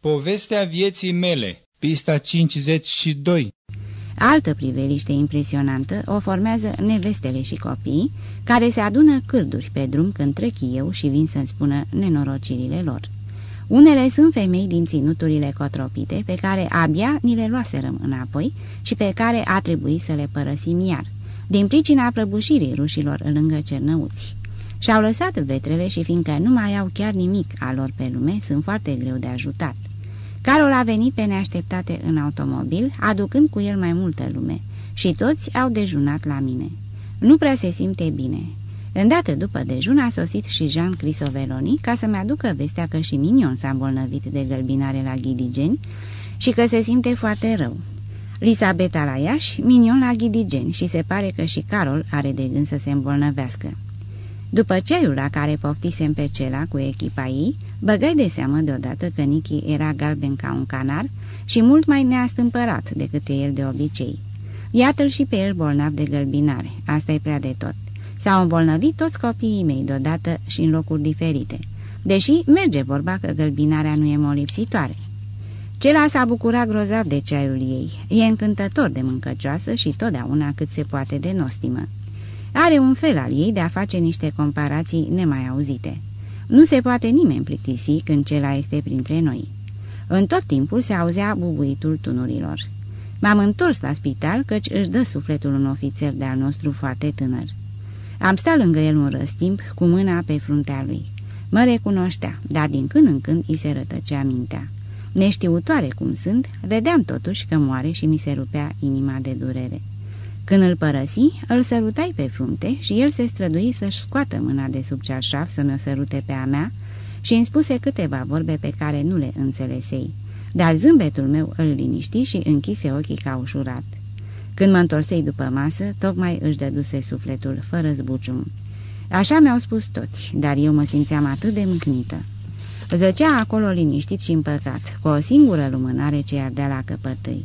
Povestea vieții mele, pista 52 Altă priveliște impresionantă o formează nevestele și copiii, care se adună cârduri pe drum când trec eu și vin să-mi spună nenorocirile lor. Unele sunt femei din ținuturile cotropite, pe care abia ni le luaserăm înapoi și pe care a trebuit să le părăsim iar, din pricina prăbușirii rușilor lângă cernăuți. Și-au lăsat vetrele și fiindcă nu mai au chiar nimic a lor pe lume, sunt foarte greu de ajutat. Carol a venit pe neașteptate în automobil, aducând cu el mai multă lume, și toți au dejunat la mine. Nu prea se simte bine. Îndată după dejun a sosit și Jean Crisoveloni ca să-mi aducă vestea că și Minion s-a îmbolnăvit de gălbinare la ghidigeni și că se simte foarte rău. Lisabeta la Iași, Minion la ghidigeni și se pare că și Carol are de gând să se îmbolnăvească. După ceaiul la care poftisem pe cela cu echipa ei, băgai de seamă deodată că Nichi era galben ca un canar și mult mai neastâmpărat decât e el de obicei. Iată-l și pe el bolnav de gălbinare, asta e prea de tot. S-au îmbolnăvit toți copiii mei deodată și în locuri diferite, deși merge vorba că gălbinarea nu e molipsitoare. Cela s-a bucurat grozav de ceaiul ei, e încântător de mâncăcioasă și totdeauna cât se poate de nostimă. Are un fel al ei de a face niște comparații nemai auzite. Nu se poate nimeni plictisi când cela este printre noi. În tot timpul se auzea bubuitul tunurilor. M-am întors la spital căci își dă sufletul un ofițer de-al nostru foarte tânăr. Am stat lângă el un răstimp cu mâna pe fruntea lui. Mă recunoștea, dar din când în când îi se rătăcea mintea. Neștiutoare cum sunt, vedeam totuși că moare și mi se rupea inima de durere. Când îl părăsi, îl sărutai pe frunte și el se strădui să-și scoată mâna de sub cearșaf să mi-o sărute pe a mea și îmi spuse câteva vorbe pe care nu le înțelesei. Dar zâmbetul meu îl liniști și închise ochii ca ușurat. Când mă întorsei după masă, tocmai își dăduse sufletul, fără zbucium. Așa mi-au spus toți, dar eu mă simțeam atât de mâcnită. Zăcea acolo liniștit și împăcat, cu o singură lumânare ce ardea la căpătâi.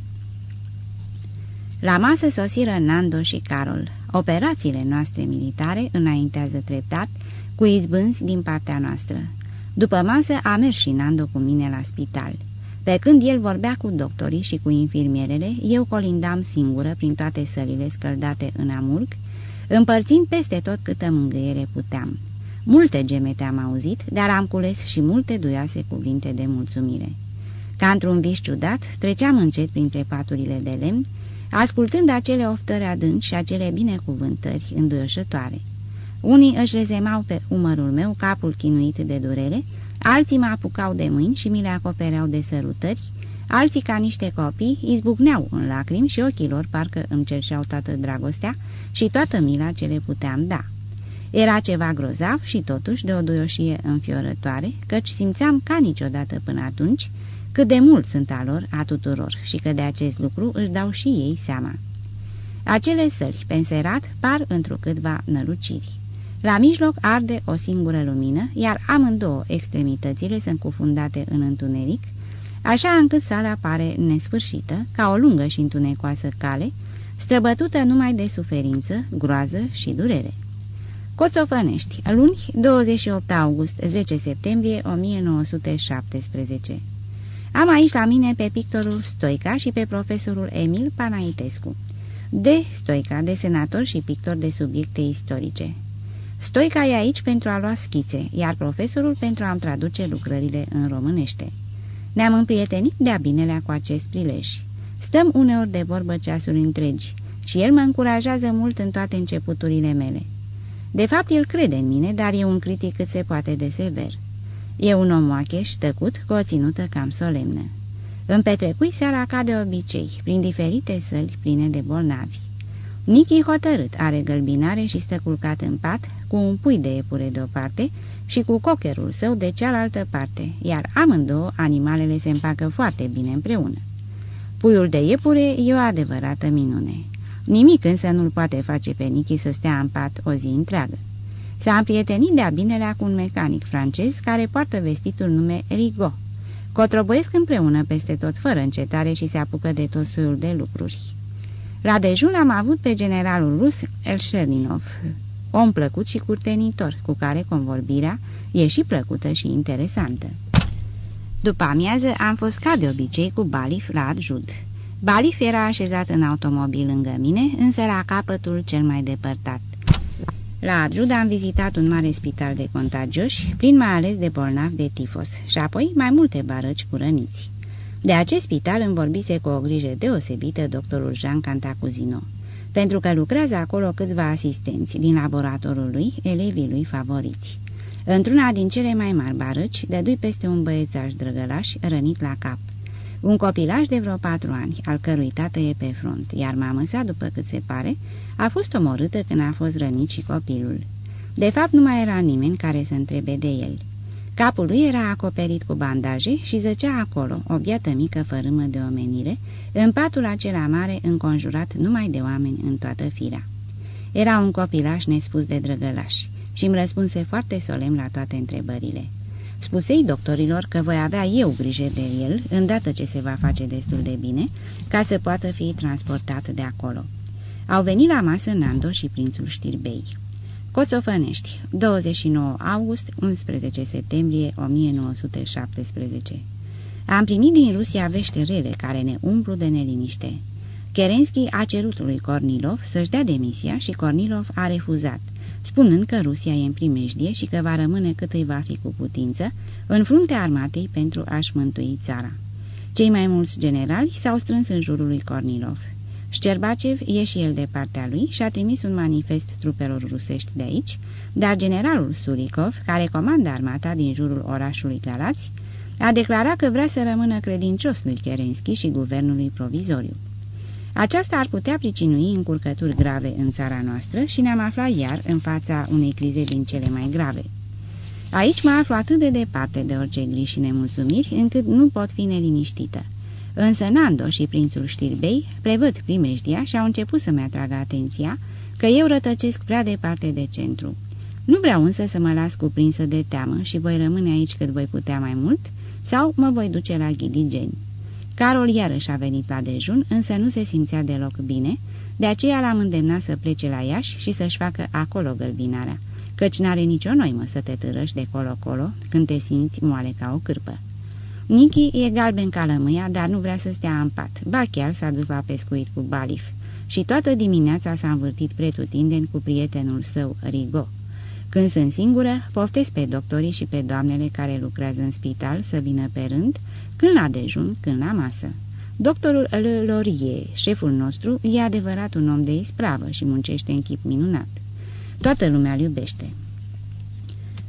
La masă sosiră Nando și Carol. Operațiile noastre militare înaintează treptat, cu izbânzi din partea noastră. După masă a mers și Nando cu mine la spital. Pe când el vorbea cu doctorii și cu infirmierele, eu colindam singură prin toate sălile scăldate în amurg, împărțind peste tot câtă mângâiere puteam. Multe gemete am auzit, dar am cules și multe duioase cuvinte de mulțumire. Ca într-un vis ciudat, treceam încet printre paturile de lemn, ascultând acele oftări adânci și acele binecuvântări înduioșătoare. Unii își rezemau pe umărul meu capul chinuit de durere, alții mă apucau de mâini și mi le acopereau de sărutări, alții ca niște copii izbucneau în lacrimi și ochii lor parcă îmi cerșeau toată dragostea și toată mila ce le puteam da. Era ceva grozav și totuși de o duioșie înfiorătoare, căci simțeam ca niciodată până atunci cât de mult sunt a lor, a tuturor, și că de acest lucru își dau și ei seama. Acele sări, penserat, par întrucâtva năluciri. La mijloc arde o singură lumină, iar amândouă extremitățile sunt cufundate în întuneric, așa încât sala pare nesfârșită, ca o lungă și întunecoasă cale, străbătută numai de suferință, groază și durere. Coțofănești, luni, 28 august-10 septembrie 1917 am aici la mine pe pictorul Stoica și pe profesorul Emil Panaitescu. De Stoica, de senator și pictor de subiecte istorice. Stoica e aici pentru a lua schițe, iar profesorul pentru a-mi traduce lucrările în românește. Ne-am împrietenit de-a binelea cu acest prilej. Stăm uneori de vorbă ceasuri întregi și el mă încurajează mult în toate începuturile mele. De fapt, el crede în mine, dar e un critic cât se poate de sever. E un om oacheș, tăcut, cu o ținută cam solemnă. Îmi petrecui seara ca de obicei, prin diferite săli pline de bolnavi. Nichi hotărât are gălbinare și stă culcat în pat, cu un pui de iepure de o parte și cu cocherul său de cealaltă parte, iar amândouă animalele se împacă foarte bine împreună. Puiul de iepure e o adevărată minune. Nimic însă nu-l poate face pe Nichi să stea în pat o zi întreagă. S-a împrietenit de-a binelea cu un mecanic francez care poartă vestitul nume Rigaud. Cotrobăiesc împreună peste tot fără încetare și se apucă de tot soiul de lucruri. La dejun am avut pe generalul rus Elșerninov, om plăcut și curtenitor, cu care convorbirea e și plăcută și interesantă. După amiază am fost ca de obicei cu Balif la adjud. Balif era așezat în automobil lângă mine, însă la capătul cel mai depărtat. La adjud am vizitat un mare spital de contagioși, plin mai ales de bolnavi de tifos, și apoi mai multe barăci cu răniți. De acest spital îmi vorbise cu o grijă deosebită doctorul Jean Cantacuzino, pentru că lucrează acolo câțiva asistenți din laboratorul lui, elevii lui favoriți. Într-una din cele mai mari barăci, dădui peste un băiețaș drăgălaș rănit la cap. Un copilaj de vreo patru ani, al cărui tată e pe front, iar mama sa, după cât se pare, a fost omorâtă când a fost rănit și copilul. De fapt, nu mai era nimeni care să întrebe de el. Capul lui era acoperit cu bandaje și zăcea acolo, o biată mică fărâmă de omenire, în patul acela mare înconjurat numai de oameni în toată firea. Era un copilaș nespus de drăgălaș și îmi răspunse foarte solemn la toate întrebările. Spusei doctorilor că voi avea eu grijă de el, îndată ce se va face destul de bine, ca să poată fi transportat de acolo. Au venit la masă Nando și prințul Știrbei. Coțofănești, 29 august, 11 septembrie 1917 Am primit din Rusia vești rele care ne umplu de neliniște. Kerenski a cerut lui Kornilov să-și dea demisia și Kornilov a refuzat, spunând că Rusia e în primejdie și că va rămâne cât îi va fi cu putință în fruntea armatei pentru a-și mântui țara. Cei mai mulți generali s-au strâns în jurul lui Kornilov. Șcerbacev e și el de partea lui și a trimis un manifest trupelor rusești de aici, dar generalul Surikov, care comandă armata din jurul orașului Galați, a declarat că vrea să rămână credincios lui Kerenski și guvernului provizoriu. Aceasta ar putea pricinui încurcături grave în țara noastră și ne-am aflat iar în fața unei crize din cele mai grave. Aici mă aflu atât de departe de orice griji și nemulțumiri, încât nu pot fi neliniștită. Însă Nando și prințul Știrbei prevăd primejdia și au început să-mi atragă atenția că eu rătăcesc prea departe de centru. Nu vreau însă să mă las cuprinsă de teamă și voi rămâne aici cât voi putea mai mult sau mă voi duce la ghidigeni. Carol iarăși a venit la dejun, însă nu se simțea deloc bine, de aceea l-am îndemnat să plece la Iași și să-și facă acolo gălbinarea, căci n-are nicio noimă să te târăși de colo-colo când te simți moale ca o cârpă. Nichi e galben ca lămâia, dar nu vrea să stea în pat. Ba chiar s-a dus la pescuit cu Balif și toată dimineața s-a învârtit pretutindeni cu prietenul său, Rigo. Când sunt singură, poftesc pe doctorii și pe doamnele care lucrează în spital să vină pe rând, când la dejun, când la masă. Doctorul Lorie, șeful nostru, e adevărat un om de ispravă și muncește în chip minunat. Toată lumea îl iubește.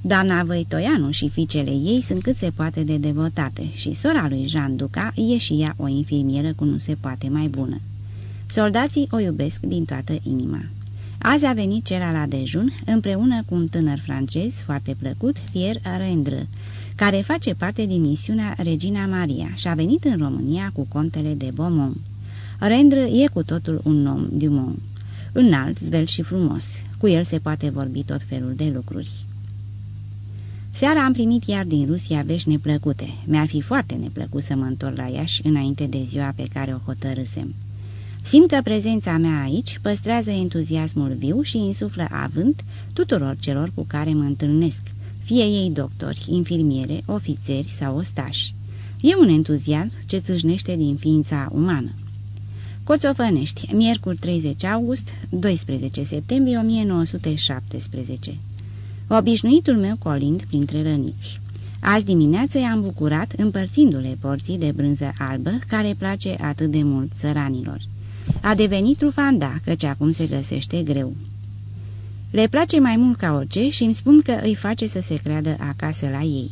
Doamna Văitoianu și fiicele ei sunt cât se poate de devotate și sora lui Jean Duca e și ea o infirmieră cu nu se poate mai bună. Soldații o iubesc din toată inima. Azi a venit cera la dejun împreună cu un tânăr francez foarte plăcut, Pierre Rendre, care face parte din misiunea Regina Maria și a venit în România cu contele de Beaumont. Rendre e cu totul un om Dumont, înalt, zvel și frumos. Cu el se poate vorbi tot felul de lucruri. Seara am primit iar din Rusia vești neplăcute. Mi-ar fi foarte neplăcut să mă întorc la Iași înainte de ziua pe care o hotărâsem. Simt că prezența mea aici păstrează entuziasmul viu și insuflă avânt tuturor celor cu care mă întâlnesc, fie ei doctori, infirmiere, ofițeri sau ostași. E un entuziasm ce țâșnește din ființa umană. Coțofănești, miercuri 30 august, 12 septembrie 1917 Obișnuitul meu colind printre răniți. Azi dimineață i-am bucurat împărțindu-le porții de brânză albă care place atât de mult țăranilor. A devenit trufanda, căci acum se găsește greu. Le place mai mult ca orice și îmi spun că îi face să se creadă acasă la ei.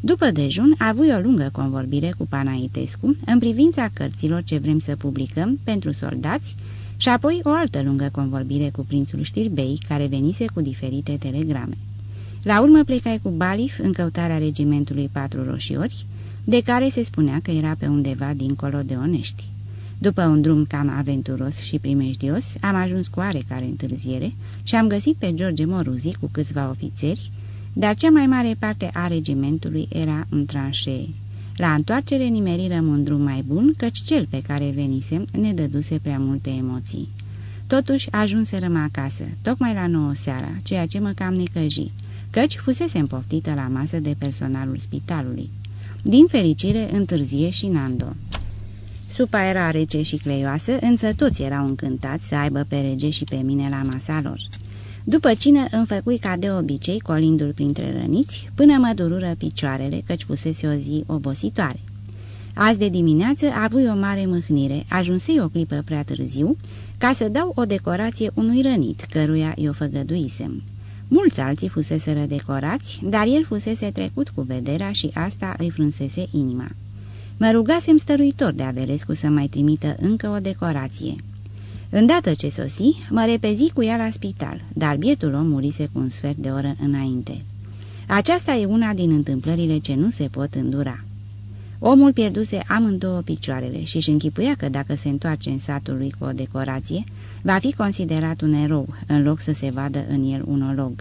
După dejun, a avut o lungă convorbire cu Panaitescu în privința cărților ce vrem să publicăm pentru soldați și apoi o altă lungă convorbire cu prințul Știrbei, care venise cu diferite telegrame. La urmă plecai cu Balif în căutarea regimentului Patru Roșiori, de care se spunea că era pe undeva dincolo de Onești. După un drum cam aventuros și primejdios, am ajuns cu oarecare întârziere și am găsit pe George Moruzi cu câțiva ofițeri, dar cea mai mare parte a regimentului era în tranșee. La întoarcere nimerirăm un drum mai bun, căci cel pe care venisem ne dăduse prea multe emoții. Totuși ajunserăm acasă, tocmai la nouă seara, ceea ce mă cam necăji, căci fusese împoftită la masă de personalul spitalului. Din fericire, întârzie și Nando. Supa era rece și cleioasă, însă toți erau încântați să aibă pe rege și pe mine la masa lor. După cină îmi făcui ca de obicei, colindu-l printre răniți, până mă durură picioarele, căci pusese o zi obositoare. Azi de dimineață avui o mare mâhnire, ajunsei o clipă prea târziu, ca să dau o decorație unui rănit, căruia i-o făgăduisem. Mulți alții fuseseră decorați, dar el fusese trecut cu vederea și asta îi frânsese inima. Mă rugasem stăruitor de Averescu să mai trimită încă o decorație. Îndată ce sosi, mă repezi cu ea la spital, dar bietul om murise cu un sfert de oră înainte. Aceasta e una din întâmplările ce nu se pot îndura. Omul pierduse amândouă picioarele și își închipuia că dacă se întoarce în satul lui cu o decorație, va fi considerat un erou, în loc să se vadă în el un olog.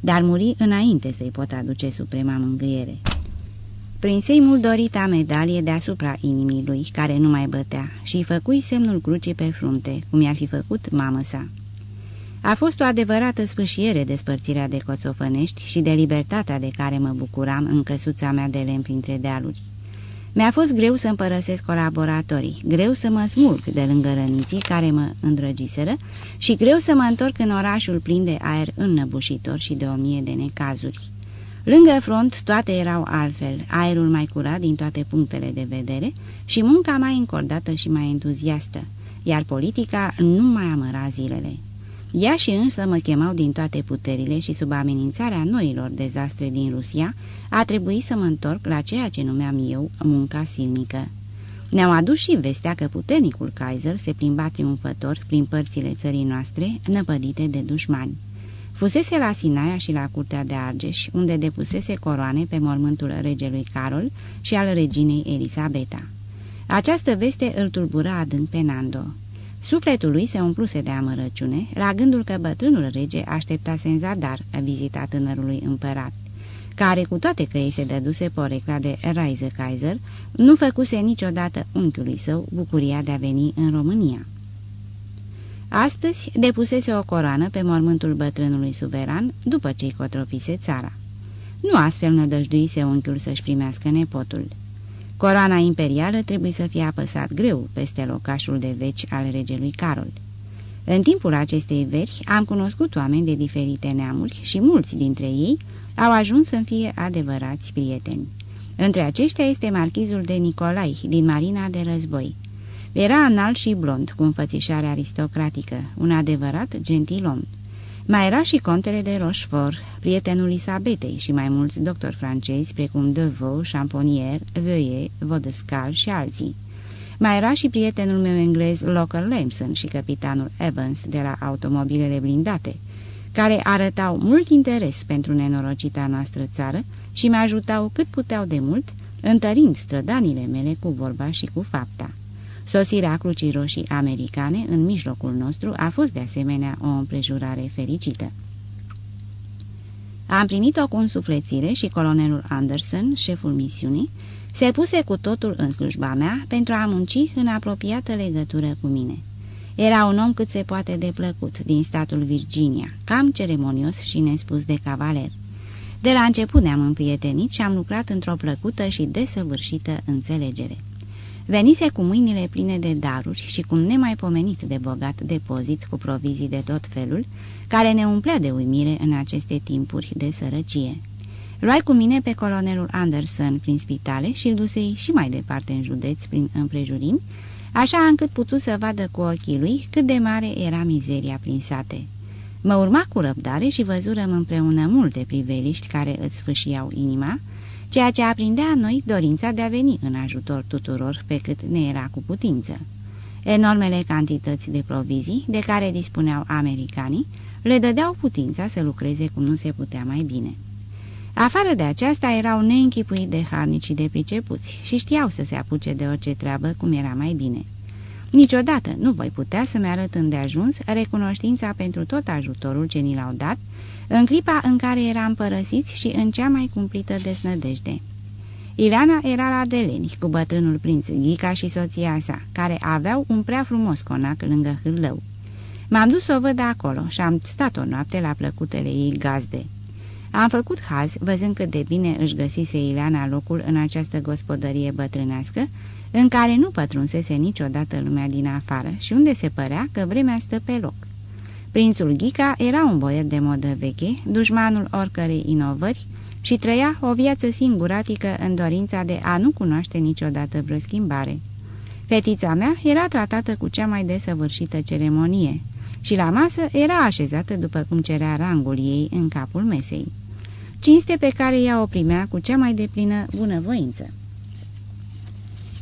Dar muri înainte să-i pot aduce suprema mângâiere. Prinsei mult dorita medalie deasupra inimii lui, care nu mai bătea, și îi făcui semnul crucii pe frunte, cum i-ar fi făcut mamă sa. A fost o adevărată spâșiere despărțirea de coțofănești și de libertatea de care mă bucuram în căsuța mea de lemn printre dealuri. Mi-a fost greu să împărăsesc colaboratorii, greu să mă smulg de lângă răniții care mă îndrăgiseră și greu să mă întorc în orașul plin de aer înnăbușitor și de o mie de necazuri. Lângă front toate erau altfel, aerul mai curat din toate punctele de vedere și munca mai încordată și mai entuziastă, iar politica nu mai amăra zilele. Ea și însă mă chemau din toate puterile și sub amenințarea noilor dezastre din Rusia, a trebuit să mă întorc la ceea ce numeam eu munca silnică. Ne-au adus și vestea că puternicul Kaiser se plimba triumfător prin părțile țării noastre, năpădite de dușmani. Fusese la Sinaia și la curtea de Argeș, unde depusese coroane pe mormântul regelui Carol și al reginei Elisabeta. Această veste îl tulbura adânc pe Nando. Sufletul lui se umpluse de amărăciune la gândul că bătrânul rege așteptase în zadar vizita tânărului împărat, care, cu toate că ei se dăduse porecla de Reise Kaiser, nu făcuse niciodată unchiului său bucuria de a veni în România. Astăzi depusese o coroană pe mormântul bătrânului suveran după ce-i cotropise țara. Nu astfel nădăjduise unchiul să-și primească nepotul. Coroana imperială trebuie să fie apăsat greu peste locașul de veci al regelui Carol. În timpul acestei veri am cunoscut oameni de diferite neamuri și mulți dintre ei au ajuns să fie adevărați prieteni. Între aceștia este marchizul de Nicolai din Marina de Război. Era înalt și blond, cu înfățișare aristocratică, un adevărat gentil om. Mai era și contele de Rochefort, prietenul Isabetei și mai mulți doctori francezi, precum Deveau, Champonier, Veuillet, Vodescal și alții. Mai era și prietenul meu englez Locker Lamson și capitanul Evans de la automobilele blindate, care arătau mult interes pentru nenorocita noastră țară și mă ajutau cât puteau de mult, întărind strădanile mele cu vorba și cu fapta. Sosirea Crucii Roșii Americane în mijlocul nostru a fost de asemenea o împrejurare fericită. Am primit-o cu însuflețire și colonelul Anderson, șeful misiunii, se puse cu totul în slujba mea pentru a munci în apropiată legătură cu mine. Era un om cât se poate de plăcut din statul Virginia, cam ceremonios și nespus de cavaler. De la început ne-am împrietenit și am lucrat într-o plăcută și desăvârșită înțelegere. Venise cu mâinile pline de daruri și cu un nemaipomenit de bogat depozit cu provizii de tot felul, care ne umplea de uimire în aceste timpuri de sărăcie. Luai cu mine pe colonelul Anderson prin spitale și îl dusei și mai departe în județ prin împrejurimi, așa încât putu să vadă cu ochii lui cât de mare era mizeria prin sate. Mă urma cu răbdare și văzurăm împreună multe priveliști care îți sfâșiau inima, ceea ce aprindea în noi dorința de a veni în ajutor tuturor pe cât ne era cu putință. Enormele cantități de provizii de care dispuneau americanii le dădeau putința să lucreze cum nu se putea mai bine. Afară de aceasta erau neînchipuit de harnici și de pricepuți și știau să se apuce de orice treabă cum era mai bine. Niciodată nu voi putea să-mi arăt îndeajuns recunoștința pentru tot ajutorul ce ni l-au dat în clipa în care eram părăsiți și în cea mai cumplită desnădejde. Ileana era la Deleni cu bătrânul prinț Ghica și soția sa, care aveau un prea frumos conac lângă hârlău. M-am dus să o văd acolo și am stat o noapte la plăcutele ei gazde. Am făcut haz, văzând cât de bine își găsise Ileana locul în această gospodărie bătrânească, în care nu pătrunsese niciodată lumea din afară și unde se părea că vremea stă pe loc. Prințul Ghica era un boier de modă veche, dușmanul oricărei inovări și trăia o viață singuratică în dorința de a nu cunoaște niciodată vreo schimbare. Fetița mea era tratată cu cea mai desăvârșită ceremonie și la masă era așezată după cum cerea rangul ei în capul mesei. Cinste pe care ea o primea cu cea mai deplină bunăvoință.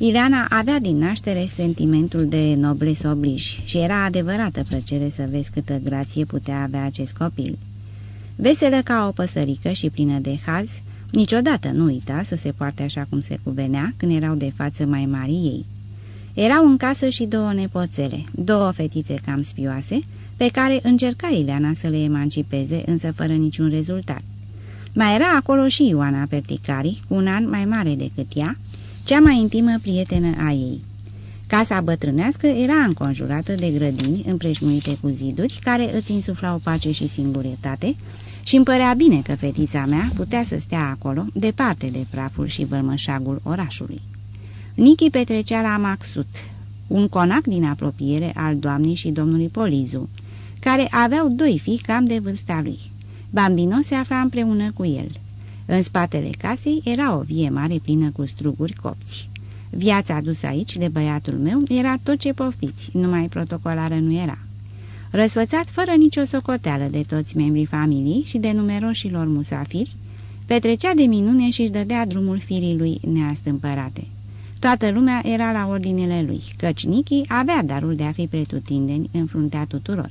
Ileana avea din naștere sentimentul de nobles obliși și era adevărată plăcere să vezi câtă grație putea avea acest copil. Veselă ca o păsărică și plină de haz, niciodată nu uita să se poarte așa cum se cuvenea când erau de față mai mari ei. Erau în casă și două nepoțele, două fetițe cam spioase, pe care încerca Ileana să le emancipeze, însă fără niciun rezultat. Mai era acolo și Ioana Perticari, cu un an mai mare decât ea, cea mai intimă prietenă a ei. Casa bătrânească era înconjurată de grădini împrejmuite cu ziduri care îți insuflau pace și singurietate și îmi părea bine că fetița mea putea să stea acolo, departe de praful și vălmășagul orașului. Nichi petrecea la Maxut, un conac din apropiere al doamnei și domnului Polizu, care aveau doi fii cam de vârsta lui. Bambino se afla împreună cu el. În spatele casei era o vie mare plină cu struguri copți. Viața adusă aici de băiatul meu era tot ce poftiți, numai protocolară nu era. Răsfățat fără nicio socoteală de toți membrii familiei și de numeroșilor musafiri, petrecea de minune și își dădea drumul firii lui neastâmpărate. Toată lumea era la ordinele lui, căci Nichi avea darul de a fi pretutindeni în fruntea tuturor.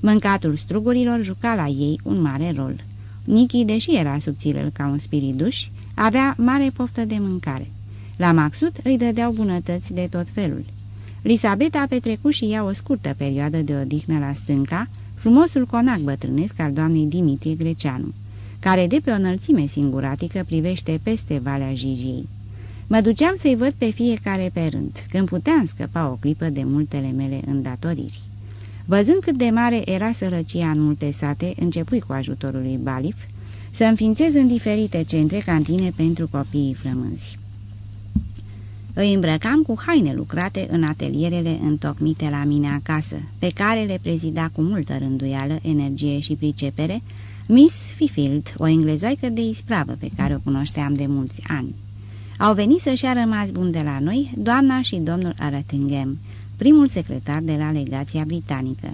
Mâncatul strugurilor juca la ei un mare rol. Nichi, deși era subțirel ca un spiriduș, avea mare poftă de mâncare. La Maxut îi dădeau bunătăți de tot felul. Lisabeta a petrecut și ea o scurtă perioadă de odihnă la stânca, frumosul conac bătrânesc al doamnei Dimitrie Greceanu, care de pe o înălțime singuratică privește peste Valea Jijiei. Mă duceam să-i văd pe fiecare pe rând, când puteam scăpa o clipă de multele mele îndatoriri. Văzând cât de mare era sărăcia în multe sate, începui cu ajutorul lui Balif să înființez în diferite centre cantine pentru copiii flămânzi. Îi îmbrăcam cu haine lucrate în atelierele întocmite la mine acasă, pe care le prezida cu multă rânduială, energie și pricepere, Miss Fifield, o englezoică de ispravă pe care o cunoșteam de mulți ani. Au venit să-și a rămas bun de la noi doamna și domnul Aratingham, primul secretar de la legația britanică.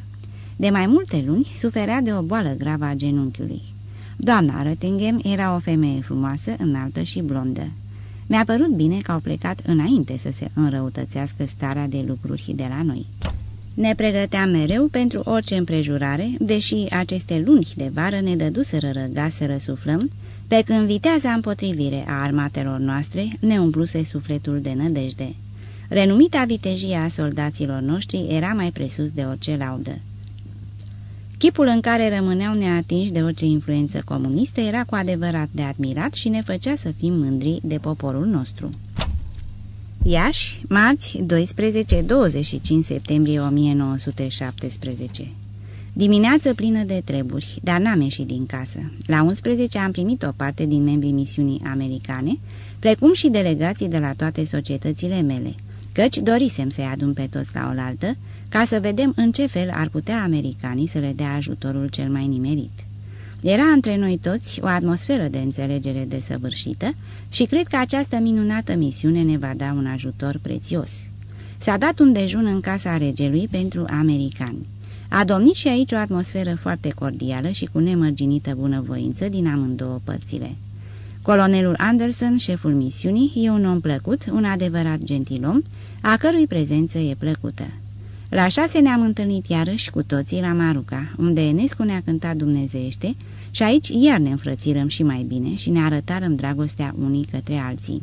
De mai multe luni suferea de o boală gravă a genunchiului. Doamna Röttingham era o femeie frumoasă, înaltă și blondă. Mi-a părut bine că au plecat înainte să se înrăutățească starea de lucruri de la noi. Ne pregăteam mereu pentru orice împrejurare, deși aceste luni de vară ne dăduseră răga să răsuflăm, pe când viteaza împotrivire a armatelor noastre ne umpluse sufletul de nădejde. Renumita vitejie a soldaților noștri era mai presus de orice laudă. Chipul în care rămâneau neatinși de orice influență comunistă era cu adevărat de admirat și ne făcea să fim mândri de poporul nostru. Iași, marți, 12-25 septembrie 1917 Dimineață plină de treburi, dar n-am ieșit din casă. La 11 am primit o parte din membrii misiunii americane, precum și delegații de la toate societățile mele – căci dorisem să-i adun pe toți la oaltă, ca să vedem în ce fel ar putea americanii să le dea ajutorul cel mai nimerit. Era între noi toți o atmosferă de înțelegere desăvârșită și cred că această minunată misiune ne va da un ajutor prețios. S-a dat un dejun în casa regelui pentru americani. A domnit și aici o atmosferă foarte cordială și cu nemărginită bunăvoință din amândouă părțile. Colonelul Anderson, șeful misiunii, e un om plăcut, un adevărat gentilom, a cărui prezență e plăcută. La șase ne-am întâlnit iarăși cu toții la Maruca, unde Enescu ne-a cântat dumnezeiește și aici iar ne înfrățirăm și mai bine și ne arătarăm dragostea unii către alții.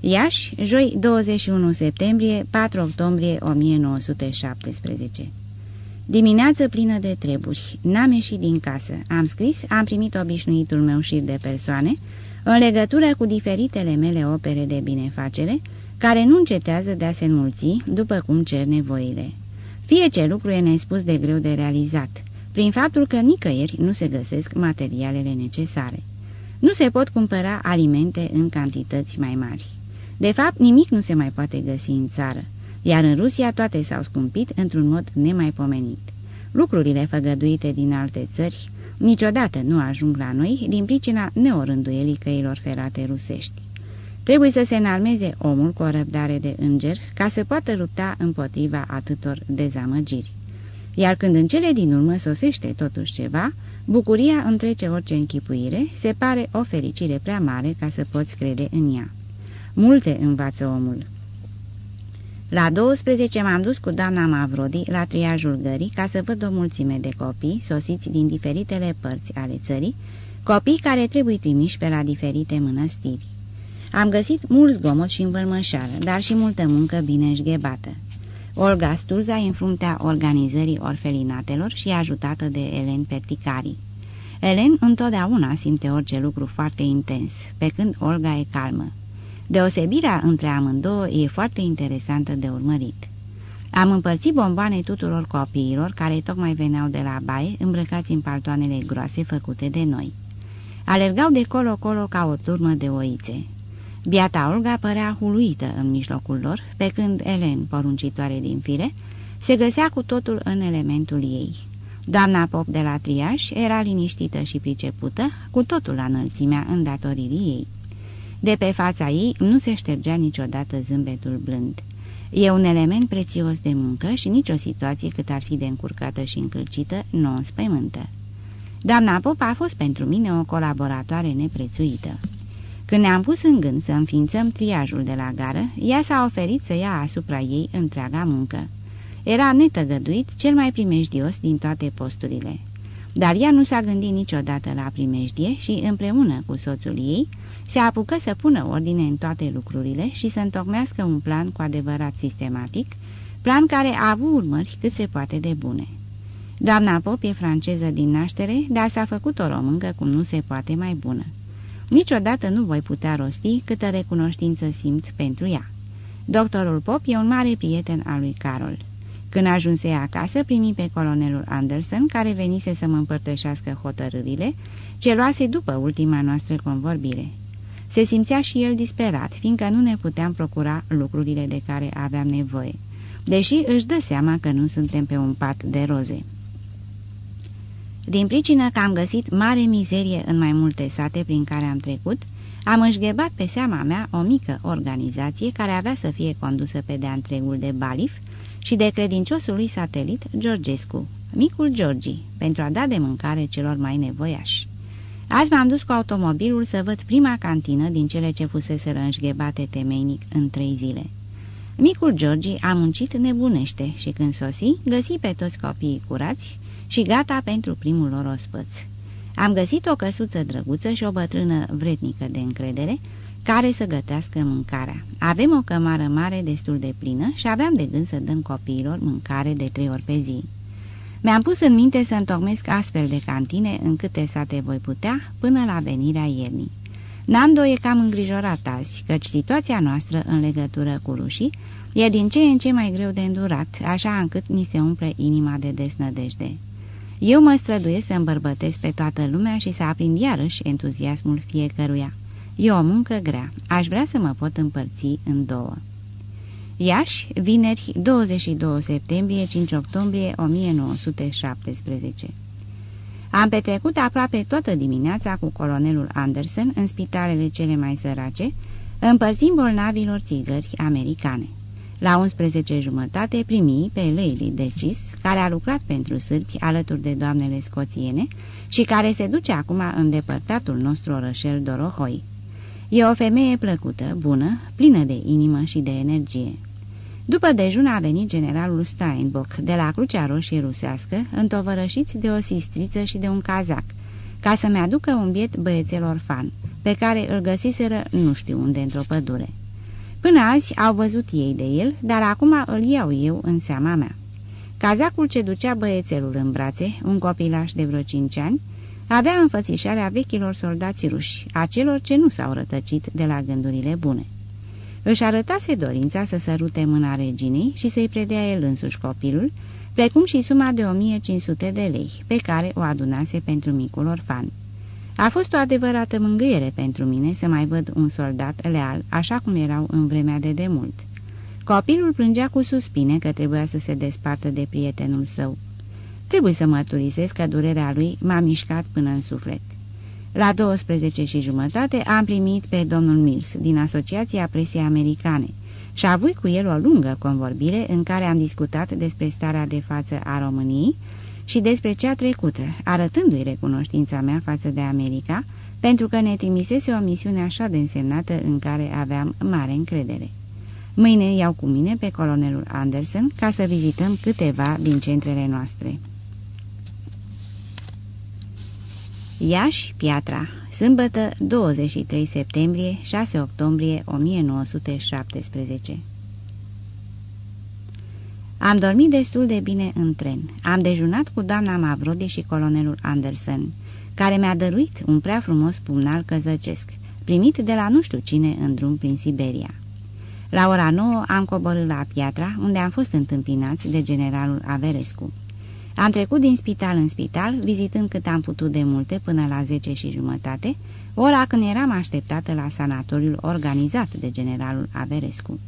Iași, joi 21 septembrie, 4 octombrie 1917 Dimineață plină de treburi. N-am ieșit din casă. Am scris, am primit obișnuitul meu șir de persoane, în legătură cu diferitele mele opere de binefacere, care nu încetează de a se înmulți după cum cer nevoile. Fie ce lucru e nespus de greu de realizat, prin faptul că nicăieri nu se găsesc materialele necesare. Nu se pot cumpăra alimente în cantități mai mari. De fapt, nimic nu se mai poate găsi în țară, iar în Rusia toate s-au scumpit într-un mod nemaipomenit. Lucrurile făgăduite din alte țări niciodată nu ajung la noi din pricina neorânduielii căilor ferate rusești. Trebuie să se înarmeze omul cu o răbdare de înger ca să poată lupta împotriva atâtor dezamăgiri. Iar când în cele din urmă sosește totuși ceva, bucuria întrece orice închipuire, se pare o fericire prea mare ca să poți crede în ea. Multe învață omul. La 12 m-am dus cu doamna Mavrodi la triajul gării ca să văd o mulțime de copii sosiți din diferitele părți ale țării, copii care trebuie trimiși pe la diferite mănăstiri. Am găsit mult zgomot și învălmășară, dar și multă muncă bine șghebată. Olga Sturza în fruntea organizării orfelinatelor și ajutată de Elen Perticari. Elen întotdeauna simte orice lucru foarte intens, pe când Olga e calmă. Deosebirea între amândouă e foarte interesantă de urmărit. Am împărțit bomboane tuturor copiilor care tocmai veneau de la baie, îmbrăcați în paltoanele groase făcute de noi. Alergau de colo-colo ca o turmă de oițe. Biata Olga părea huluită în mijlocul lor, pe când Elen, poruncitoare din fire, se găsea cu totul în elementul ei. Doamna Pop de la triaș era liniștită și pricepută, cu totul la înălțimea îndatoririi ei. De pe fața ei nu se ștergea niciodată zâmbetul blând. E un element prețios de muncă și nicio situație cât ar fi de încurcată și încălcită nu o înspăimântă. Doamna Pop a fost pentru mine o colaboratoare neprețuită. Când ne-am pus în gând să înființăm triajul de la gară, ea s-a oferit să ia asupra ei întreaga muncă. Era netăgăduit cel mai primejdios din toate posturile. Dar ea nu s-a gândit niciodată la primejdie și, împreună cu soțul ei, se apucă să pună ordine în toate lucrurile și să întocmească un plan cu adevărat sistematic, plan care a avut urmări cât se poate de bune. Doamna Pop e franceză din naștere, dar s-a făcut o româncă cum nu se poate mai bună. Niciodată nu voi putea rosti câtă recunoștință simt pentru ea. Doctorul Pop e un mare prieten al lui Carol. Când ajunse acasă, primi pe colonelul Anderson, care venise să mă împărtășească hotărârile, ce luase după ultima noastră convorbire. Se simțea și el disperat, fiindcă nu ne puteam procura lucrurile de care aveam nevoie, deși își dă seama că nu suntem pe un pat de roze. Din pricină că am găsit mare mizerie în mai multe sate prin care am trecut, am înșghebat pe seama mea o mică organizație care avea să fie condusă pe de-a întregul de Balif și de credinciosul lui satelit Georgescu, micul Georgi, pentru a da de mâncare celor mai nevoiași. Azi m-am dus cu automobilul să văd prima cantină din cele ce fusese înșghebate temeinic în trei zile. Micul Georgi a muncit nebunește și când sosi, găsi pe toți copiii curați și gata pentru primul lor ospăț. Am găsit o căsuță drăguță și o bătrână vrednică de încredere, care să gătească mâncarea. Avem o cămară mare destul de plină și aveam de gând să dăm copiilor mâncare de trei ori pe zi. Mi-am pus în minte să întocmesc astfel de cantine în câte sate voi putea până la venirea iernii. Nando e cam îngrijorat azi, căci situația noastră în legătură cu rușii e din ce în ce mai greu de îndurat, așa încât ni se umple inima de desnădejde. Eu mă străduiesc să îmbărbătesc pe toată lumea și să aprind iarăși entuziasmul fiecăruia. E o muncă grea. Aș vrea să mă pot împărți în două. Iași, vineri, 22 septembrie, 5 octombrie 1917 Am petrecut aproape toată dimineața cu colonelul Anderson în spitalele cele mai sărace, împărțind bolnavilor țigări americane. La 11 jumătate primi pe Leili Decis, care a lucrat pentru sârbi alături de doamnele scoțiene și care se duce acum în depărtatul nostru orășel Dorohoi. E o femeie plăcută, bună, plină de inimă și de energie. După dejun a venit generalul Steinbock de la Crucea Roșie Rusească, întovărășiți de o sistriță și de un cazac, ca să-mi aducă un biet băiețel fan, pe care îl găsiseră nu știu unde într-o pădure. Până azi au văzut ei de el, dar acum îl iau eu în seama mea. Cazacul ce ducea băiețelul în brațe, un copilaș de vreo cinci ani, avea înfățișarea vechilor soldați ruși, a celor ce nu s-au rătăcit de la gândurile bune. Își arătase dorința să sărute mâna reginei și să-i predea el însuși copilul, precum și suma de 1500 de lei, pe care o adunase pentru micul orfan. A fost o adevărată mângâiere pentru mine să mai văd un soldat leal, așa cum erau în vremea de demult. Copilul plângea cu suspine că trebuia să se despartă de prietenul său. Trebuie să mărturisesc că durerea lui m-a mișcat până în suflet. La 12 și jumătate am primit pe domnul Mills din Asociația Presiei Americane și a avut cu el o lungă convorbire în care am discutat despre starea de față a României și despre cea trecută, arătându-i recunoștința mea față de America, pentru că ne trimisese o misiune așa de însemnată în care aveam mare încredere. Mâine iau cu mine pe colonelul Anderson ca să vizităm câteva din centrele noastre. Iași, Piatra, sâmbătă 23 septembrie, 6 octombrie 1917 Am dormit destul de bine în tren. Am dejunat cu doamna Mavrodi și colonelul Anderson, care mi-a dăruit un prea frumos pumnal căzăcesc, primit de la nu știu cine în drum prin Siberia. La ora 9 am coborât la Piatra, unde am fost întâmpinați de generalul Averescu. Am trecut din spital în spital, vizitând cât am putut de multe până la 10 și jumătate, ora când eram așteptată la sanatoriul organizat de generalul Averescu.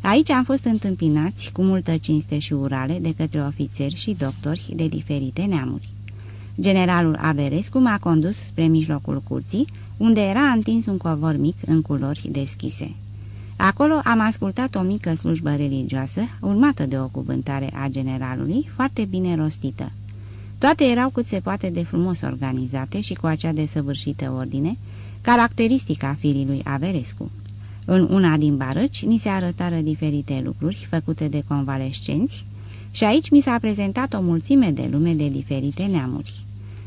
Aici am fost întâmpinați cu multă cinste și urale de către ofițeri și doctori de diferite neamuri. Generalul Averescu m-a condus spre mijlocul curții, unde era întins un covor mic în culori deschise. Acolo am ascultat o mică slujbă religioasă, urmată de o cuvântare a generalului, foarte bine rostită. Toate erau cât se poate de frumos organizate și cu acea desăvârșită ordine, caracteristica firii lui Averescu. În una din barăci ni se arătară diferite lucruri făcute de convalescenți și aici mi s-a prezentat o mulțime de lume de diferite neamuri.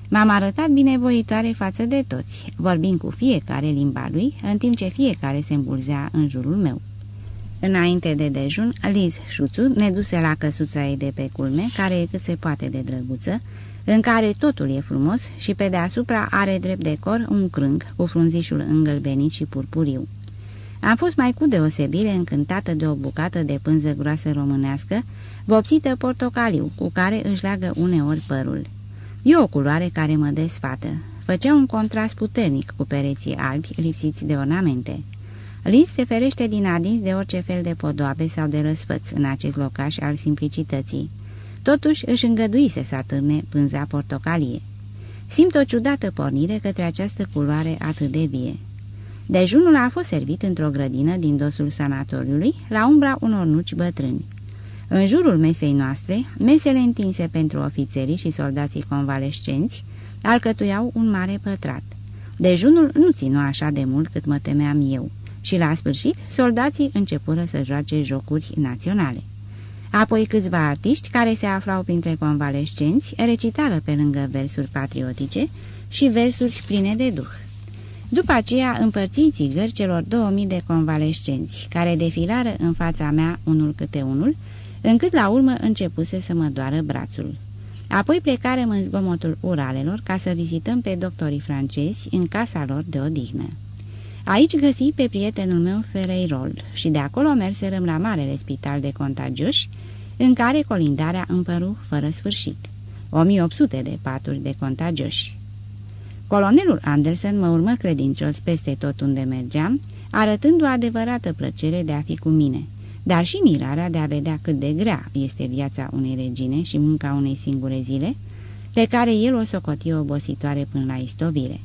M-am arătat binevoitoare față de toți, vorbind cu fiecare limba lui, în timp ce fiecare se îmbulzea în jurul meu. Înainte de dejun, Liz Șuțu ne duse la căsuța ei de pe culme, care e cât se poate de drăguță, în care totul e frumos și pe deasupra are drept decor un crâng cu frunzișul îngălbenit și purpuriu. Am fost mai cu deosebire încântată de o bucată de pânză groasă românească, vopsită portocaliu, cu care își leagă uneori părul. E o culoare care mă desfată. Făcea un contrast puternic cu pereții albi lipsiți de ornamente. Liz se ferește din adins de orice fel de podoabe sau de răsfăț în acest locaș al simplicității. Totuși își îngăduise să atârne pânza portocalie. Simt o ciudată pornire către această culoare atât de vie. Dejunul a fost servit într-o grădină din dosul sanatoriului, la umbra unor nuci bătrâni. În jurul mesei noastre, mesele întinse pentru ofițerii și soldații convalescenți alcătuiau un mare pătrat. Dejunul nu ținu așa de mult cât mă temeam eu și la sfârșit soldații începură să joace jocuri naționale. Apoi câțiva artiști care se aflau printre convalescenți recitară pe lângă versuri patriotice și versuri pline de duh. După aceea împărți țigări celor 2000 de convalescenți, care defilară în fața mea unul câte unul, încât la urmă începuse să mă doară brațul. Apoi plecarăm în zgomotul Uralelor ca să vizităm pe doctorii francezi în casa lor de odihnă. Aici găsi pe prietenul meu Ferreirol și de acolo merserăm la marele spital de contagioși, în care colindarea împăru fără sfârșit. 1800 de paturi de contagioși. Colonelul Anderson mă urmă credincios peste tot unde mergeam, arătând o adevărată plăcere de a fi cu mine – dar și mirarea de a vedea cât de grea este viața unei regine și munca unei singure zile, pe care el o socoti obositoare până la istovire.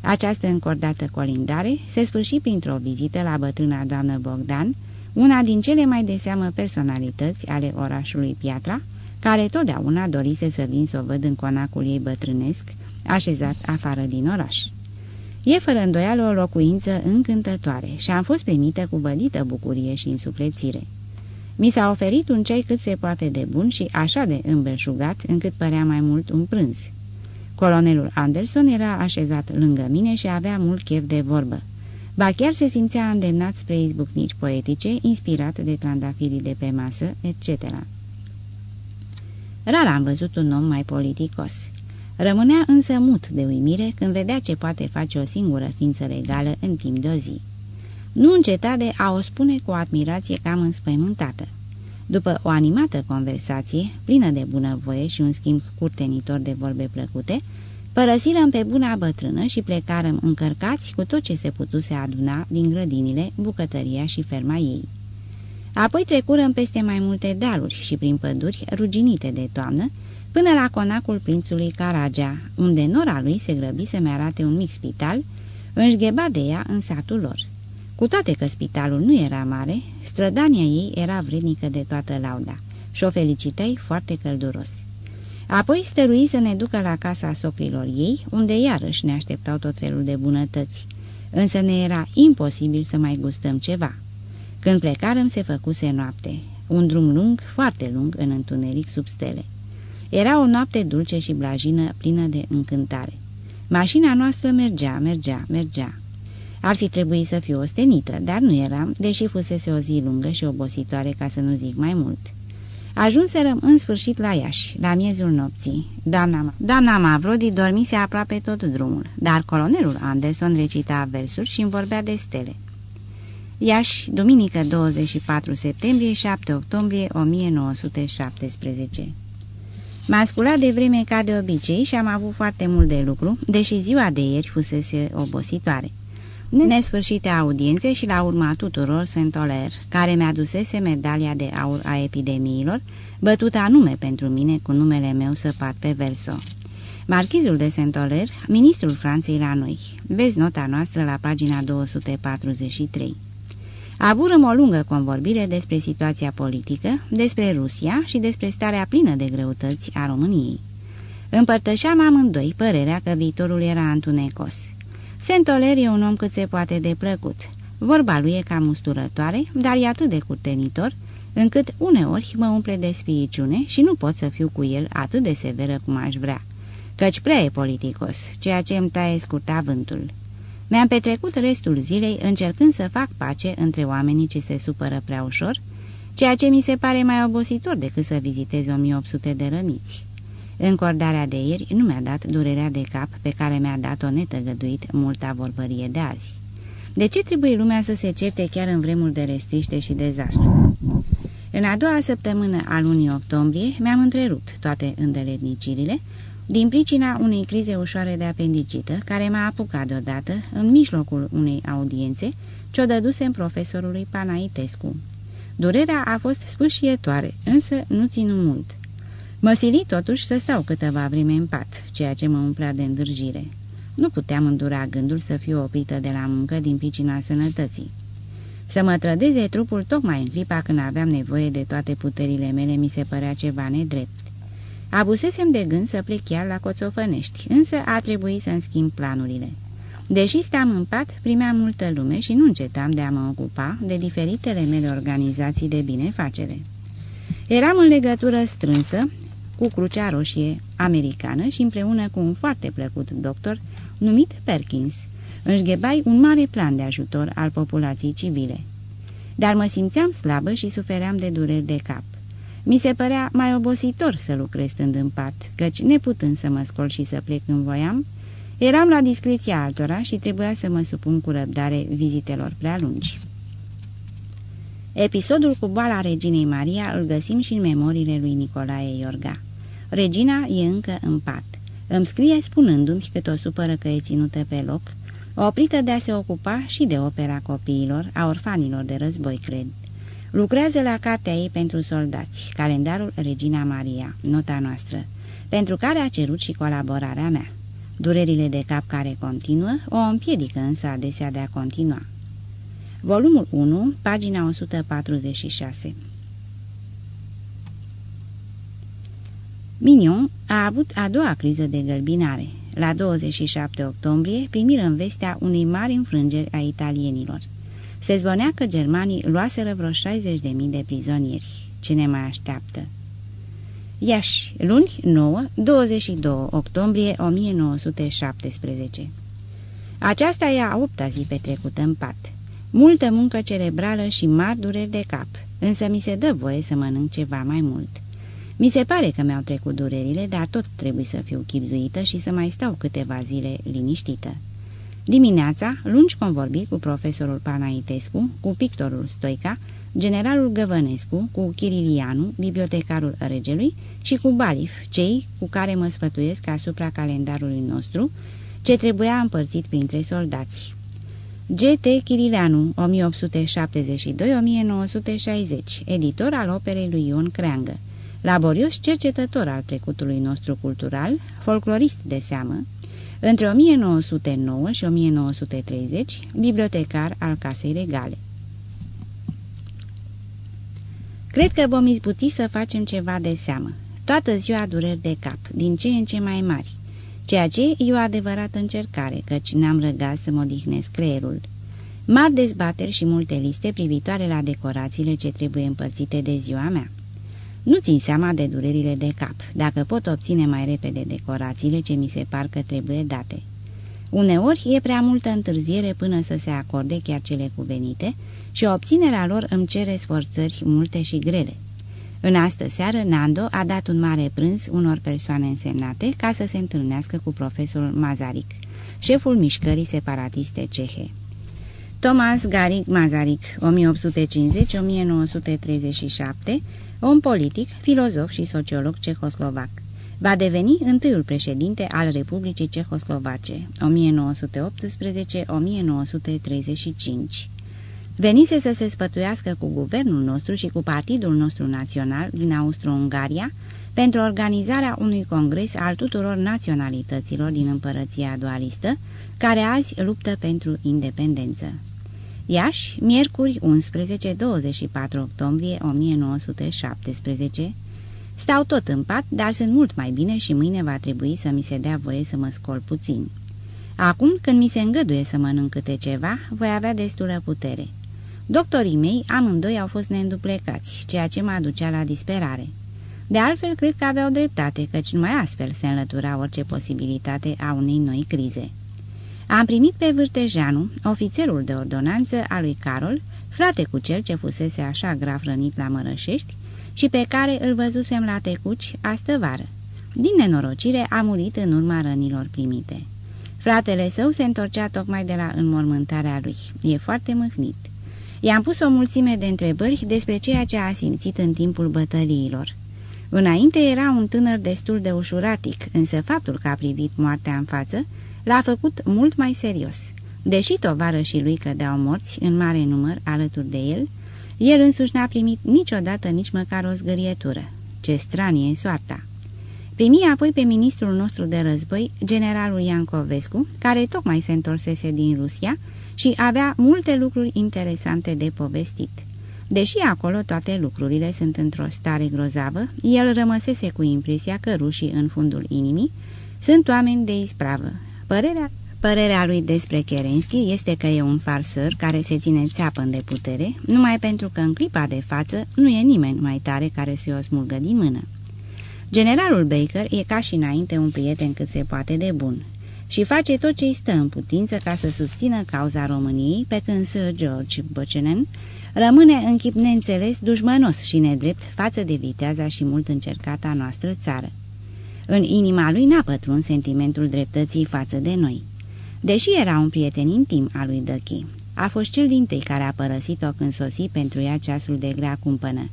Această încordată colindare se sfârși printr-o vizită la bătrâna doamnă Bogdan, una din cele mai de seamă personalități ale orașului Piatra, care totdeauna dorise să vin să o văd în conacul ei bătrânesc, așezat afară din oraș. E fără îndoială o locuință încântătoare și am fost primită cu vădită bucurie și însuflețire. Mi s-a oferit un ceai cât se poate de bun și așa de îmbelșugat încât părea mai mult un prânz. Colonelul Anderson era așezat lângă mine și avea mult chef de vorbă. Ba chiar se simțea îndemnat spre izbucniri poetice, inspirat de trandafirii de pe masă, etc. Rar am văzut un om mai politicos. Rămânea însă mut de uimire când vedea ce poate face o singură ființă regală în timp de o zi. Nu înceta de a o spune cu o admirație cam înspăimântată. După o animată conversație, plină de bunăvoie și un schimb curtenitor de vorbe plăcute, părăsirăm pe buna bătrână și plecarăm încărcați cu tot ce se putuse aduna din grădinile, bucătăria și ferma ei. Apoi trecurăm peste mai multe daluri și prin păduri ruginite de toamnă, până la conacul prințului Caragea, unde nora lui se grăbi să-mi arate un mic spital, înșgheba de ea în satul lor. Cu toate că spitalul nu era mare, strădania ei era vrednică de toată lauda și o felicitei foarte călduros. Apoi stărui să ne ducă la casa socrilor ei, unde iarăși ne așteptau tot felul de bunătăți, însă ne era imposibil să mai gustăm ceva. Când plecarăm se făcuse noapte, un drum lung, foarte lung, în întuneric sub stele. Era o noapte dulce și blajină, plină de încântare. Mașina noastră mergea, mergea, mergea. Ar fi trebuit să fiu ostenită, dar nu eram, deși fusese o zi lungă și obositoare, ca să nu zic mai mult. Ajunserăm în sfârșit la Iași, la miezul nopții. Doamna, doamna Mavrodi dormise aproape tot drumul, dar colonelul Anderson recita versuri și îmi vorbea de stele. Iași, duminică 24 septembrie, 7 octombrie 1917 M-am sculat de vreme ca de obicei și am avut foarte mult de lucru, deși ziua de ieri fusese obositoare. Nesfârșite audiențe și la urma tuturor Saint-Oler, care mi-adusese medalia de aur a epidemiilor, bătută anume pentru mine cu numele meu săpat pe verso. Marchizul de Saint-Oler, ministrul Franței la noi. Vezi nota noastră la pagina 243. Aburăm o lungă convorbire despre situația politică, despre Rusia și despre starea plină de greutăți a României. Împărtășeam amândoi părerea că viitorul era întunecos. Sentoler e un om cât se poate de plăcut. Vorba lui e cam musturătoare, dar e atât de curtenitor, încât uneori mă umple de spiriciune și nu pot să fiu cu el atât de severă cum aș vrea. Căci prea e politicos, ceea ce îmi taie scurta vântul. Mi-am petrecut restul zilei încercând să fac pace între oamenii ce se supără prea ușor, ceea ce mi se pare mai obositor decât să vizitez 1800 de răniți. Încordarea de ieri nu mi-a dat durerea de cap pe care mi-a dat-o netăgăduit multa vorbărie de azi. De ce trebuie lumea să se certe chiar în vremuri de restriște și dezastru? În a doua săptămână a lunii octombrie mi-am întrerupt toate îndeletnicirile, din pricina unei crize ușoare de apendicită, care m-a apucat deodată în mijlocul unei audiențe ce o dădusem profesorului Panaitescu. Durerea a fost sfârșietoare, însă nu ținu mult. Mă sili totuși să stau câteva vreme în pat, ceea ce mă umplea de îndârjire. Nu puteam îndura gândul să fiu oprită de la muncă din pricina sănătății. Să mă trădeze trupul tocmai în clipa când aveam nevoie de toate puterile mele mi se părea ceva nedrept. Abusesem de gând să plec chiar la Coțofănești, însă a trebuit să-mi schimb planurile. Deși stam în pat, primeam multă lume și nu încetam de a mă ocupa de diferitele mele organizații de binefacere. Eram în legătură strânsă cu Crucea Roșie americană și împreună cu un foarte plăcut doctor numit Perkins, înșghebai un mare plan de ajutor al populației civile. Dar mă simțeam slabă și sufeream de dureri de cap. Mi se părea mai obositor să lucrez stând în pat, căci, neputând să mă scol și să plec când voiam, eram la discreția altora și trebuia să mă supun cu răbdare vizitelor prea lungi. Episodul cu boala reginei Maria îl găsim și în memoriile lui Nicolae Iorga. Regina e încă în pat. Îmi scrie spunându-mi cât o supără că e ținută pe loc, oprită de a se ocupa și de opera copiilor, a orfanilor de război, cred. Lucrează la cartea ei pentru soldați, calendarul Regina Maria, nota noastră, pentru care a cerut și colaborarea mea. Durerile de cap care continuă o împiedică însă adesea de a continua. Volumul 1, pagina 146 Mignon a avut a doua criză de gălbinare. La 27 octombrie primiră vestea unei mari înfrângeri a italienilor. Se zvonea că germanii luaseră vreo 60.000 de prizonieri. Ce ne mai așteaptă? Iași, luni 9, 22 octombrie 1917 Aceasta e a opta zi petrecută în pat. Multă muncă cerebrală și mari dureri de cap, însă mi se dă voie să mănânc ceva mai mult. Mi se pare că mi-au trecut durerile, dar tot trebuie să fiu chipzuită și să mai stau câteva zile liniștită. Dimineața, lungi convorbi cu profesorul Panaitescu, cu pictorul Stoica, generalul Găvănescu, cu Chirilianu, bibliotecarul regelui, și cu Balif, cei cu care mă sfătuiesc asupra calendarului nostru, ce trebuia împărțit printre soldați. G.T. Chirileanu, 1872-1960, editor al operei lui Ion Creangă, laborios cercetător al trecutului nostru cultural, folclorist de seamă, între 1909 și 1930, bibliotecar al Casei Regale. Cred că vom izbuti să facem ceva de seamă. Toată ziua dureri de cap, din ce în ce mai mari, ceea ce e o adevărată încercare, căci n-am răgat să mă odihnesc creierul. Mari dezbateri și multe liste privitoare la decorațiile ce trebuie împărțite de ziua mea. Nu țin seama de durerile de cap, dacă pot obține mai repede decorațiile ce mi se par că trebuie date. Uneori e prea multă întârziere până să se acorde chiar cele cuvenite și obținerea lor îmi cere sforțări multe și grele. În astă seară, Nando a dat un mare prânz unor persoane însemnate ca să se întâlnească cu profesorul Mazaric, șeful mișcării separatiste cehe. Thomas Garik Mazaric, 1850-1937, om politic, filozof și sociolog cehoslovac. Va deveni întâiul președinte al Republicii Cehoslovace, 1918-1935. Venise să se sfătuiască cu guvernul nostru și cu partidul nostru național din Austro-Ungaria pentru organizarea unui congres al tuturor naționalităților din împărăția dualistă, care azi luptă pentru independență. Iași, miercuri 11-24 octombrie 1917 Stau tot în pat, dar sunt mult mai bine și mâine va trebui să mi se dea voie să mă scol puțin. Acum, când mi se îngăduie să mănânc câte ceva, voi avea destulă putere. Doctorii mei, amândoi, au fost neînduplecați, ceea ce mă aducea la disperare. De altfel, cred că aveau dreptate, căci numai astfel se înlătura orice posibilitate a unei noi crize. Am primit pe Vârtejeanu, ofițerul de ordonanță a lui Carol, frate cu cel ce fusese așa grav rănit la Mărășești și pe care îl văzusem la Tecuci astă vară. Din nenorocire a murit în urma rănilor primite. Fratele său se întorcea tocmai de la înmormântarea lui. E foarte mâhnit. I-am pus o mulțime de întrebări despre ceea ce a simțit în timpul bătăliilor. Înainte era un tânăr destul de ușuratic, însă faptul că a privit moartea în față l-a făcut mult mai serios. Deși tovarășii lui cădeau morți în mare număr alături de el, el însuși n-a primit niciodată nici măcar o zgârietură. Ce stranie soarta! Primi apoi pe ministrul nostru de război, generalul Iancovescu, care tocmai se întorsese din Rusia și avea multe lucruri interesante de povestit. Deși acolo toate lucrurile sunt într-o stare grozavă, el rămăsese cu impresia că rușii în fundul inimii sunt oameni de ispravă. Părerea, părerea lui despre Kerenski este că e un farsăr care se ține țeapăn de putere, numai pentru că în clipa de față nu e nimeni mai tare care să o smulgă din mână. Generalul Baker e ca și înainte un prieten cât se poate de bun și face tot ce îi stă în putință ca să susțină cauza României, pe când Sir George Buchanan rămâne în chip neînțeles dușmănos și nedrept față de viteaza și mult încercata noastră țară. În inima lui n-a pătruns sentimentul dreptății față de noi. Deși era un prieten intim al lui Dăchi, a fost cel din tâi care a părăsit-o când sosi pentru ea ceasul de grea cumpănă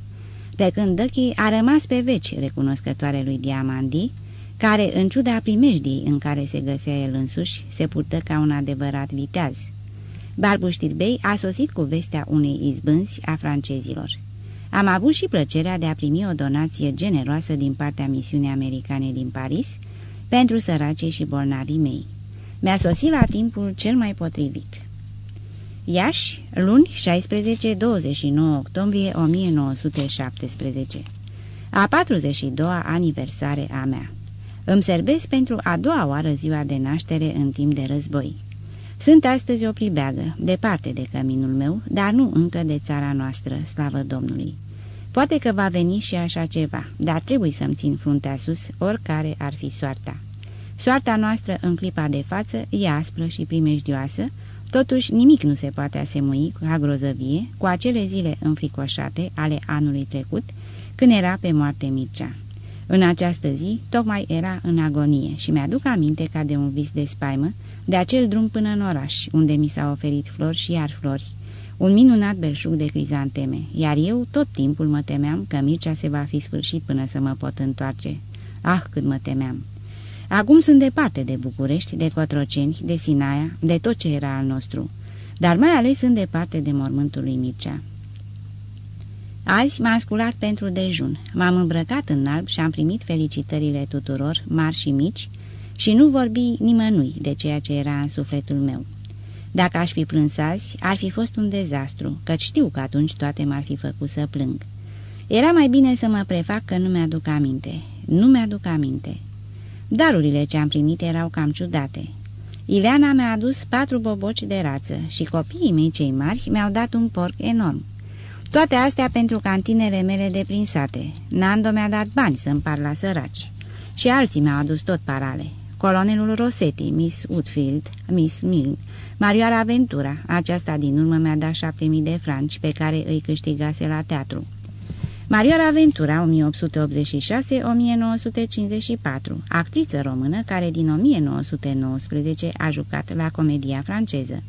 pe când Dăchi a rămas pe veci recunoscătoare lui Diamandi, care, în ciuda primejdii în care se găsea el însuși, se purtă ca un adevărat viteaz. Barbuștirbei a sosit cu vestea unei izbânzi a francezilor. Am avut și plăcerea de a primi o donație generoasă din partea misiunii americane din Paris pentru săracii și bolnavii mei. Mi-a sosit la timpul cel mai potrivit. Iași, luni 16-29 octombrie 1917 A 42-a aniversare a mea. Îmi serbesc pentru a doua oară ziua de naștere în timp de război. Sunt astăzi o plibeagă, departe de căminul meu, dar nu încă de țara noastră, slavă Domnului. Poate că va veni și așa ceva, dar trebuie să-mi țin fruntea sus, oricare ar fi soarta. Soarta noastră în clipa de față e aspră și primejdioasă, Totuși, nimic nu se poate asemui ca grozăvie cu acele zile înfricoșate ale anului trecut, când era pe moarte Mircea. În această zi, tocmai era în agonie și mi-aduc aminte ca de un vis de spaimă, de acel drum până în oraș, unde mi s-au oferit flori și iar flori, un minunat belșug de crizanteme, iar eu tot timpul mă temeam că Mircea se va fi sfârșit până să mă pot întoarce. Ah, cât mă temeam! Acum sunt departe de București, de Cotroceni, de Sinaia, de tot ce era al nostru, dar mai ales sunt departe de mormântul lui Mircea. Azi m-am sculat pentru dejun, m-am îmbrăcat în alb și am primit felicitările tuturor, mari și mici, și nu vorbi nimănui de ceea ce era în sufletul meu. Dacă aș fi plâns azi, ar fi fost un dezastru, căci știu că atunci toate m-ar fi făcut să plâng. Era mai bine să mă prefac că nu mi-aduc aminte. Nu mi-aduc aminte. Darurile ce am primit erau cam ciudate. Ileana mi-a adus patru boboci de rață și copiii mei cei mari mi-au dat un porc enorm. Toate astea pentru cantinele mele deprinsate. Nando mi-a dat bani să împar la săraci. Și alții mi-au adus tot parale. Colonelul Rosetti, Miss Woodfield, Miss Mill, Marioara Ventura, aceasta din urmă mi-a dat șapte mii de franci pe care îi câștigase la teatru. Marioara Ventura, 1886-1954, actriță română care din 1919 a jucat la comedia franceză.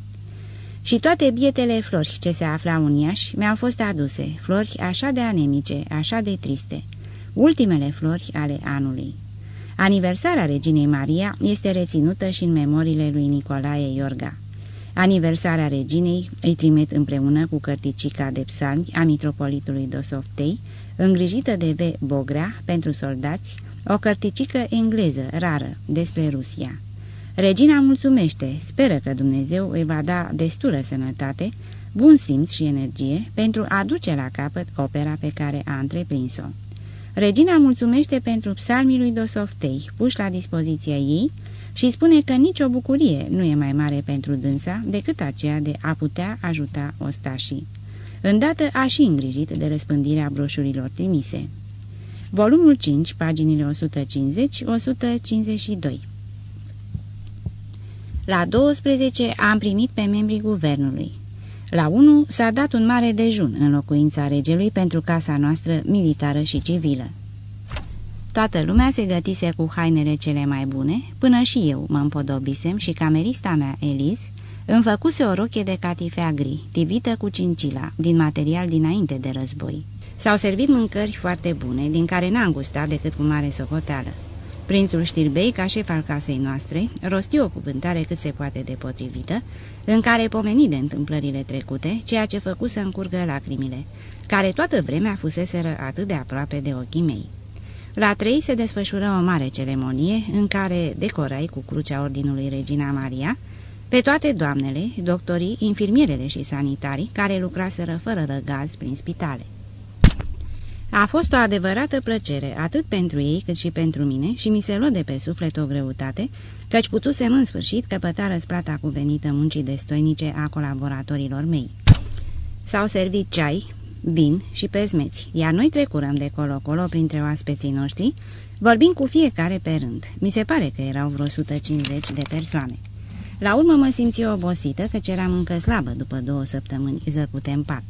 Și toate bietele flori ce se aflau în Iași mi-au fost aduse, flori așa de anemice, așa de triste, ultimele flori ale anului. Aniversarea reginei Maria este reținută și în memoriile lui Nicolae Iorga. Aniversarea reginei îi trimit împreună cu cărticica de psalmi a mitropolitului Dosoftei, îngrijită de V. Bogrea pentru soldați, o cărticică engleză rară despre Rusia. Regina mulțumește, speră că Dumnezeu îi va da destulă sănătate, bun simț și energie pentru a duce la capăt opera pe care a întreprins-o. Regina mulțumește pentru psalmii lui Dosoftei, puși la dispoziția ei, și spune că nicio bucurie nu e mai mare pentru dânsa decât aceea de a putea ajuta ostașii. Îndată a și îngrijit de răspândirea broșurilor trimise. Volumul 5, paginile 150-152 La 12 am primit pe membrii guvernului. La 1 s-a dat un mare dejun în locuința regelui pentru casa noastră militară și civilă. Toată lumea se gătise cu hainele cele mai bune, până și eu mă împodobisem și camerista mea, Eliz, îmi făcuse o rochie de catifea gri, tivită cu cincila, din material dinainte de război. S-au servit mâncări foarte bune, din care n-am gustat decât cu mare socoteală. Prințul Știrbei, ca șef al casei noastre, rosti o cuvântare cât se poate de potrivită, în care pomeni de întâmplările trecute, ceea ce făcu să încurgă lacrimile, care toată vremea fuseseră atât de aproape de ochii mei. La trei se desfășură o mare ceremonie în care decorai cu crucea Ordinului Regina Maria pe toate doamnele, doctorii, infirmierele și sanitarii care lucraseră fără răgaz prin spitale. A fost o adevărată plăcere, atât pentru ei cât și pentru mine, și mi se luă de pe suflet o greutate, căci putusem în sfârșit căpăta răsplata cuvenită muncii destoinice a colaboratorilor mei. S-au servit ceai, vin și pezmeți, iar noi trecurăm de colo-colo printre oaspeții noștri, vorbind cu fiecare pe rând. Mi se pare că erau vreo 150 de persoane. La urmă mă simți obosită, căci eram încă slabă după două săptămâni zăcute în pat.